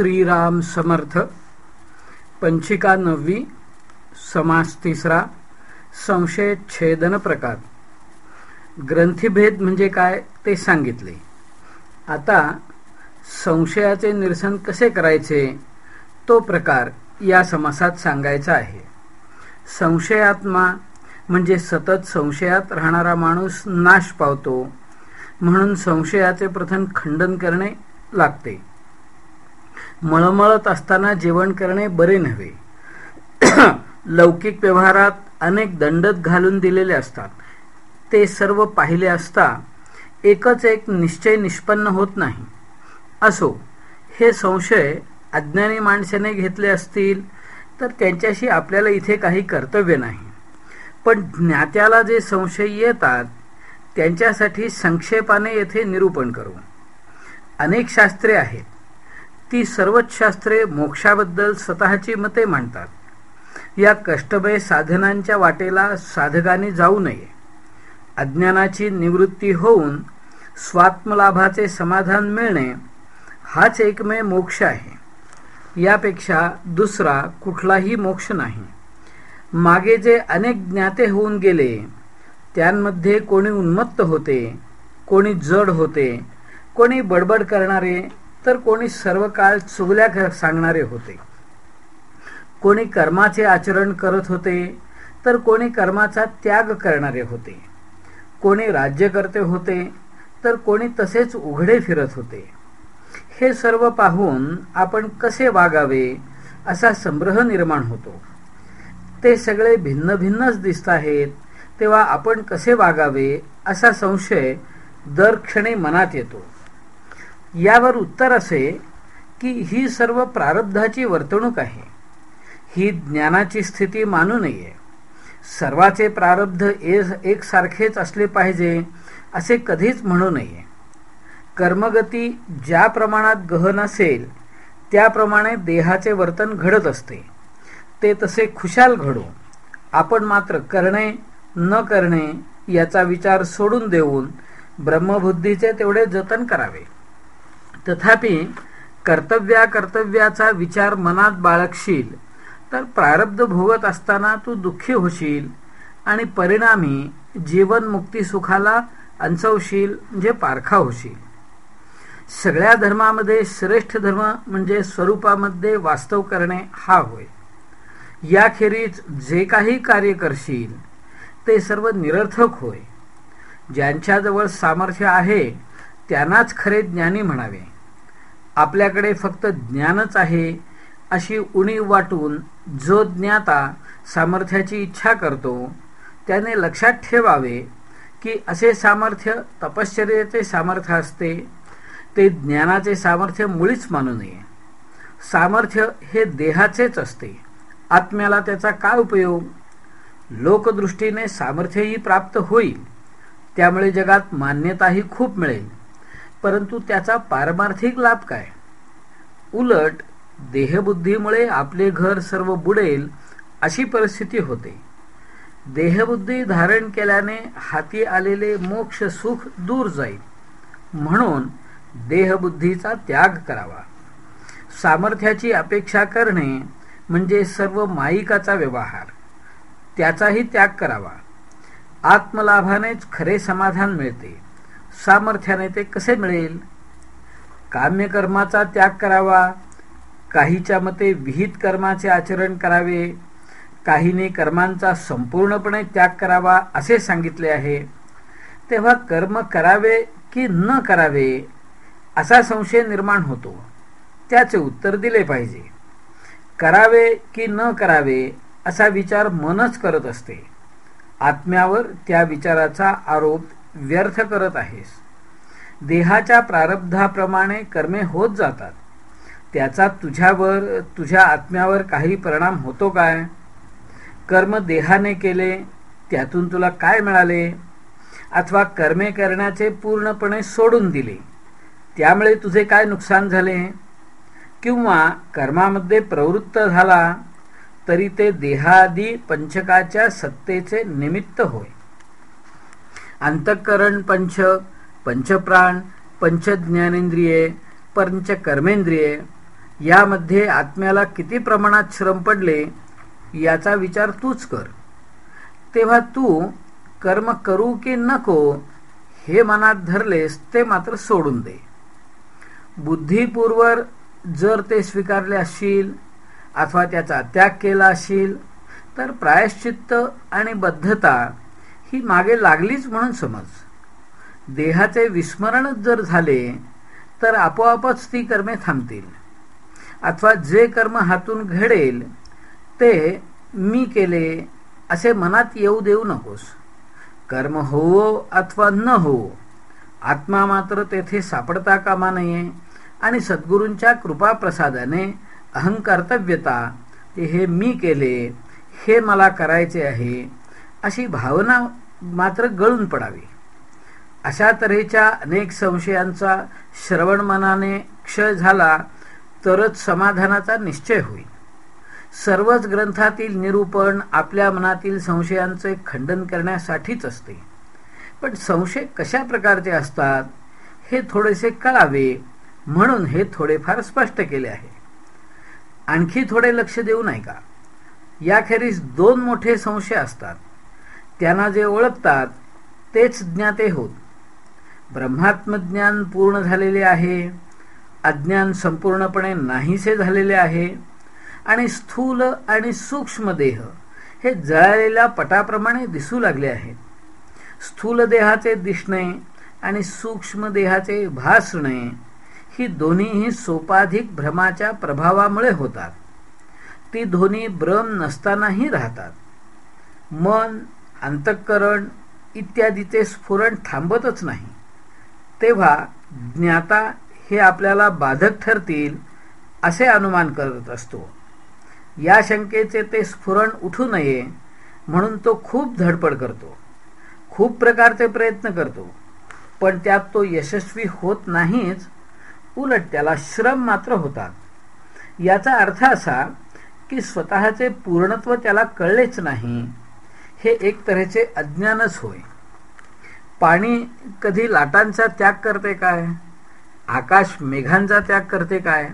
श्रीराम समर्थ पंचिका नववी समास तिसरा संशय छेदन प्रकार. ग्रंथीभेद म्हणजे काय ते सांगितले. आता संशयाचे निरसन कसे करायचे? तो प्रकार या समासात सांगायचा आहे. संशयात्मा म्हणजे सतत संशयात राहणारा माणूस नाश पावतो म्हणून संशयाचे प्रथम खंडन करणे लागते. मळमळत असताना जेवण करणे बरे नव्हे. लौकिक व्यवहारात अनेक दंडत घालून दिलेले असतात. ते सर्व पाहिले असता एकच एक निश्चय निष्पन्न होत नाही. असो हे संशय अज्ञानी माणसाने घेतले असतील तर त्यांच्याशी आपल्याला इथे काही कर्तव्य नाही. पण ज्ञात्याला जे संशय येतात त्यांच्यासाठी संक्षेपाने येथे निरूपण करू. अनेक शास्त्रे आहेत. ती सर्वच शास्त्रे मोक्षाबद्दल स्वतःची मते मांडतात. या कष्टमय साधनांच्या वाटेला साधकाने जाऊ नये. अज्ञानाची निवृत्ती होऊन स्वात्मलाभाचे समाधान मिळणे हाच एकमेव मोक्ष आहे. यापेक्षा दुसरा कुठलाही मोक्ष नाही. मागे जे अनेक ज्ञाते होऊन गेले त्यांमध्ये कोणी उन्मत्त होते कोणी जड होते कोणी बडबड करणारे तर कोणी सर्व काळ चुगल्या सांगणारे होते. कोणी कर्माचे आचरण करत होते तर कोणी कर्माचा त्याग करणारे होते. कोणी राज्यकर्ते होते तर कोणी तसेच उघडे फिरत होते. हे सर्व पाहून आपण कसे वागावे असा संग्रह निर्माण होतो. ते सगळे भिन्न भिन्नच दिसत आहेत तेव्हा आपण कसे वागावे असा संशय दरक्षणी मनात येतो. यावर उत्तर असे की ही सर्व प्रारब्धाची वर्तणूक आहे. ही ज्ञानाची स्थिती मानू नये. सर्वाचे प्रारब्ध एकसारखेच असले पाहिजे असे कधीच म्हणू नये. कर्मगती ज्या प्रमाणात गहन असेल त्याप्रमाणे देहाचे वर्तन घडत असते. ते तसे खुशाल घडो. आपण मात्र करणे न करणे याचा विचार सोडून देऊन ब्रह्मबुद्धीचे तेवढे जतन करावे. तथापि कर्तव्या कर्तव्याचा विचार मनात बाळगशील तर प्रारब्ध भोगत असताना तू दुःखी होशील आणि परिणामी जीवन मुक्ती सुखाला अंचवशील म्हणजे पारखा होशील. सगळ्या धर्मामध्ये श्रेष्ठ धर्म म्हणजे स्वरूपामध्ये वास्तव करणे हा होय. याखेरीज जे काही कार्य करशील ते सर्व निरर्थक होय. ज्यांच्याजवळ सामर्थ्य आहे त्यांनाच खरे ज्ञानी म्हणावे. आपल्याकडे फक्त ज्ञानच आहे अशी उणीव वाटून जो ज्ञाता सामर्थ्याची इच्छा करतो त्याने लक्षात ठेवावे की असे सामर्थ्य तपश्चर्याचे सामर्थ्य असते ते ज्ञानाचे सामर्थ्य मुळीच मानू नये. सामर्थ्य हे देहाचेच असते. आत्म्याला त्याचा काय उपयोग? लोकदृष्टीने सामर्थ्यही प्राप्त होईल. त्यामुळे जगात मान्यताही खूप मिळेल. परंतु त्याचा पारमार्थिक लाभ काय? उलट देहबुद्धीमुळे आपले घर सर्व बुडेल अशी परिस्थिती होते. देहबुद्धी धारण केल्याने हाती आलेले मोक्ष सुख दूर जाईल. म्हणून देहबुद्धीचा त्याग करावा. सामर्थ्याची अपेक्षा करणे म्हणजे सर्व माईकाचा व्यवहार. त्याचाही त्याग करावा. आत्मलाभानेच खरे समाधान मिळते. सामर्थ्याने ते कसे मिळेल? काम्यकर्माचा त्याग करावा काहीच्या मते विहित कर्माचे आचरण करावे काहीने कर्मांचा संपूर्णपणे त्याग करावा असे सांगितले आहे. तेव्हा कर्म करावे की न करावे असा संशय निर्माण होतो. त्याचे उत्तर दिले पाहिजे. करावे की न करावे असा विचार मनच करत असते. आत्म्यावर त्या विचाराचा आरोप व्यर्थ करत आहेस. देहाच्या प्रारब्धाप्रमाणे कर्मे होत जातात. त्याचा तुझ्यावर तुझ्या आत्म्यावर काही परिणाम होतो काय? कर्म देहाने केले त्यातून तुला काय मिळाले? अथवा कर्मे करण्याचे पूर्णपणे सोडून दिले त्यामुळे तुझे काय नुकसान झाले? किंवा कर्मामध्ये प्रवृत्त झाला तरी ते देहादी पंचकाच्या सत्तेचे निमित्त होय. अंतःकरण पंच पंचप्राण पंचज्ञानेंद्रिये पंचकर्मेंद्रिये. यामध्ये आत्म्याला किती प्रमाणात श्रम पडले याचा विचार तूच कर. तेव्हा तू कर्म करू की नको हे मनात धरलेस ते मात्र सोडून दे. बुद्धीपूर्वर जर ते स्वीकारले असशील अथवा त्याचा त्याग केला असेल तर प्रायश्चित्त आणि बद्धता ही मागे लागलीच म्हणून समज. देहाचे विस्मरणच जर झाले तर आपोआपच ती कर्मे थांबतील. अथवा जे कर्म हातून घडेल ते मी केले असे मनात येऊ देऊ नकोस. कर्म होवो अथवा न होवो आत्मा मात्र तेथे सापडता कामा नये आणि सद्गुरूंच्या कृपाप्रसादाने अहंकर्तव्यता हे मी केले हे मला करायचे आहे अशी भावना मात्र गळून पडावी. अशा तऱ्हेच्या अनेक संशयांचा श्रवण मनाने क्षय झाला तरच समाधानाचा निश्चय होईल. सर्वच ग्रंथातील निरूपण आपल्या मनातील संशयांचे खंडन करण्यासाठीच असते. पण संशय कशा प्रकारचे असतात हे थोडेसे कळावे म्हणून हे थोडेफार स्पष्ट केले आहे. आणखी थोडे लक्ष देऊ नाही का? याखेरीज दोन मोठे संशय असतात. त्यांना जे ओळखतात तेच ज्ञाते होत. ब्रह्मात्मज्ञान पूर्ण झालेले आहे अज्ञान संपूर्णपणे नाहीसे झालेले आहे आणि स्थूल आणि सूक्ष्म देह हे जळालेल्या पटाप्रमाणे दिसू लागले आहेत. स्थूल देहाचे दिसणे आणि सूक्ष्म देहाचे भासणे ही दोन्हीही सोपाधिक भ्रमाच्या प्रभावामुळे होतात. ती दोन्ही भ्रम नसतानाही राहतात. मन अंतःकरण इत्यादीचे स्फुरण थांबतच नाही. तेव्हा ज्ञाता हे आपल्याला बाधक ठरतील असे अनुमान करत असतो. या शंकेचे ते स्फुरण उठू नये म्हणून तो खूप धडपड करतो. खूप प्रकारचे प्रयत्न करतो पण त्यात तो यशस्वी होत नाहीच उलट त्याला श्रम मात्र होतात. याचा अर्थ असा की स्वतःचे पूर्णत्व त्याला कळलेच नाही हे एक तऱ्हेचे अज्ञानच होय. पाणी कधी लाटांचा त्याग करते काय? आकाश मेघांचा त्याग करते काय?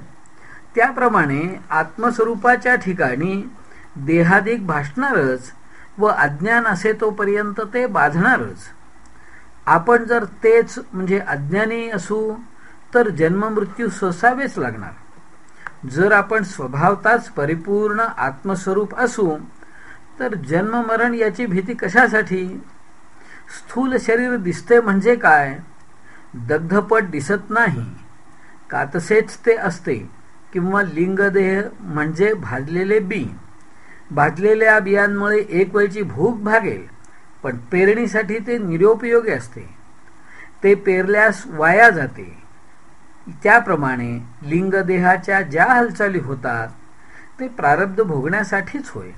त्याप्रमाणे आत्मस्वरूपाच्या ठिकाणी देहादिक भासणारच व अज्ञान असे तोपर्यंत ते बाधणारच. आपण जर तेच म्हणजे अज्ञानी असू तर जन्ममृत्यू सोसावेच लागणार. जर आपण स्वभावताच परिपूर्ण आत्मस्वरूप असू तर जन्ममरण याची भीती कशासाठी? स्थूल शरीर दिसते म्हणजे काय? दग्धपट दिसत नाही. कातसेच ते असते. किंवा लिंगदेह म्हणजे भाजलेले बी. भाजलेल्या बियांमुळे एक वेळची भूक भागेल पण पेरणीसाठी ते निरुपयोगी असते. ते पेरल्यास वाया जाते. त्याप्रमाणे लिंगदेहाच्या ज्या हालचाली होतात ते प्रारब्ध भोगण्यासाठीच होय.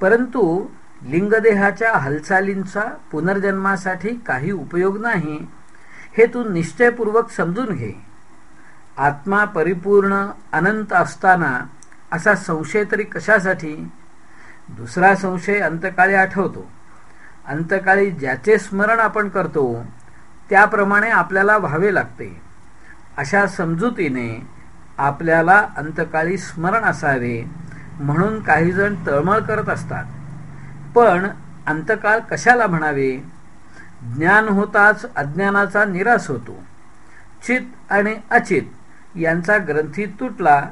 परंतु लिंगदेहाच्या हालचालींचा पुनर्जन्मासाठी काही उपयोग नाही हे तू निश्चयपूर्वक समजून घे. आत्मा परिपूर्ण अनंत असताना असा संशय तरी कशासाठी? दुसरा संशय अंतकाळी आठवतो. अंतकाळी ज्याचे स्मरण आपण करतो त्याप्रमाणे आपल्याला व्हावे लागते. अशा समजुतीने आपल्याला अंतकाळी स्मरण असावे. म्हणून काही जण तळमळ करत असतात. पण अंतकाळ कशाला म्हणावे? ज्ञान होताच अज्ञानाचा निराश होतो. चित आणि अचित यांचा ग्रंथी तुटला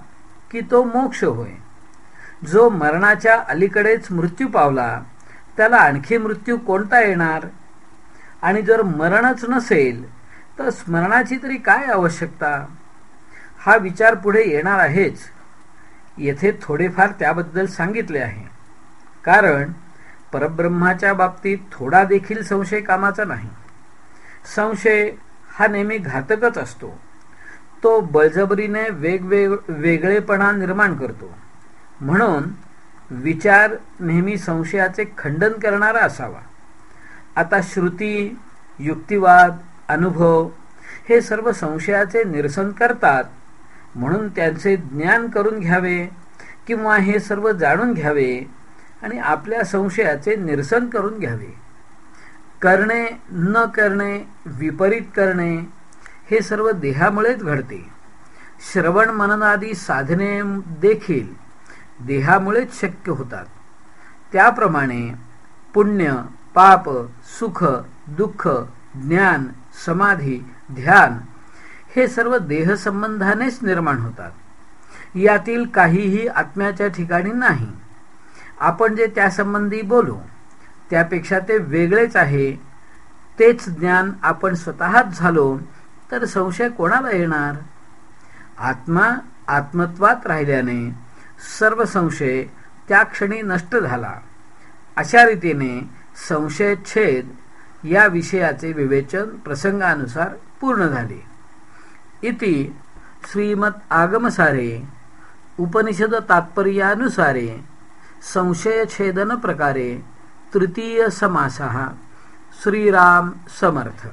की तो मोक्ष होय. जो मरणाच्या अलीकडेच मृत्यू पावला त्याला आणखी मृत्यू कोणता येणार? आणि जर मरणच नसेल तर स्मरणाची तरी काय आवश्यकता? हा विचार पुढे येणार आहेच. येथे थोडेफार त्याबद्दल सांगितले आहे. कारण परब्रह्माच्या बाबतीत थोडा देखील संशय कामाचा नाही. संशय हा नेहमी घातकच असतो. तो बळजबरीने वेगवेग वेगळेपणा निर्माण करतो. म्हणून विचार नेहमी संशयाचे खंडन करणारा असावा. आता श्रुती युक्तिवाद अनुभव हे सर्व संशयाचे निरसन करतात म्हणून त्यांचे ज्ञान करून घ्यावे किंवा हे सर्व जाणून घ्यावे आणि आपल्या संशयाचे निरसन करून घ्यावे. करणे न करणे विपरीत करणे हे सर्व देहामुळेच घडते. श्रवण मननादी साधने देखील देहामुळेच शक्य होतात. त्याप्रमाणे पुण्य पाप सुख दुःख ज्ञान समाधी ध्यान हे सर्व देहसंबंधानेच निर्माण होतात. यातील काहीही आत्म्याच्या ठिकाणी नाही. आपण जे त्यासंबंधी बोलू त्यापेक्षा ते वेगळेच आहे. तेच ज्ञान आपण स्वतःच झालो तर संशय कोणाला येणार? आत्मा आत्मत्वात राहिल्याने सर्व संशय त्या क्षणी नष्ट झाला. अशा रीतीने संशयछेद या विषयाचे विवेचन प्रसंगानुसार पूर्ण झाले. इति श्रीमत आगमसारे उपनिषद तात्पर्यानुसारे संशयछेदन प्रकारे तृतीय समासः श्रीराम समर्थ।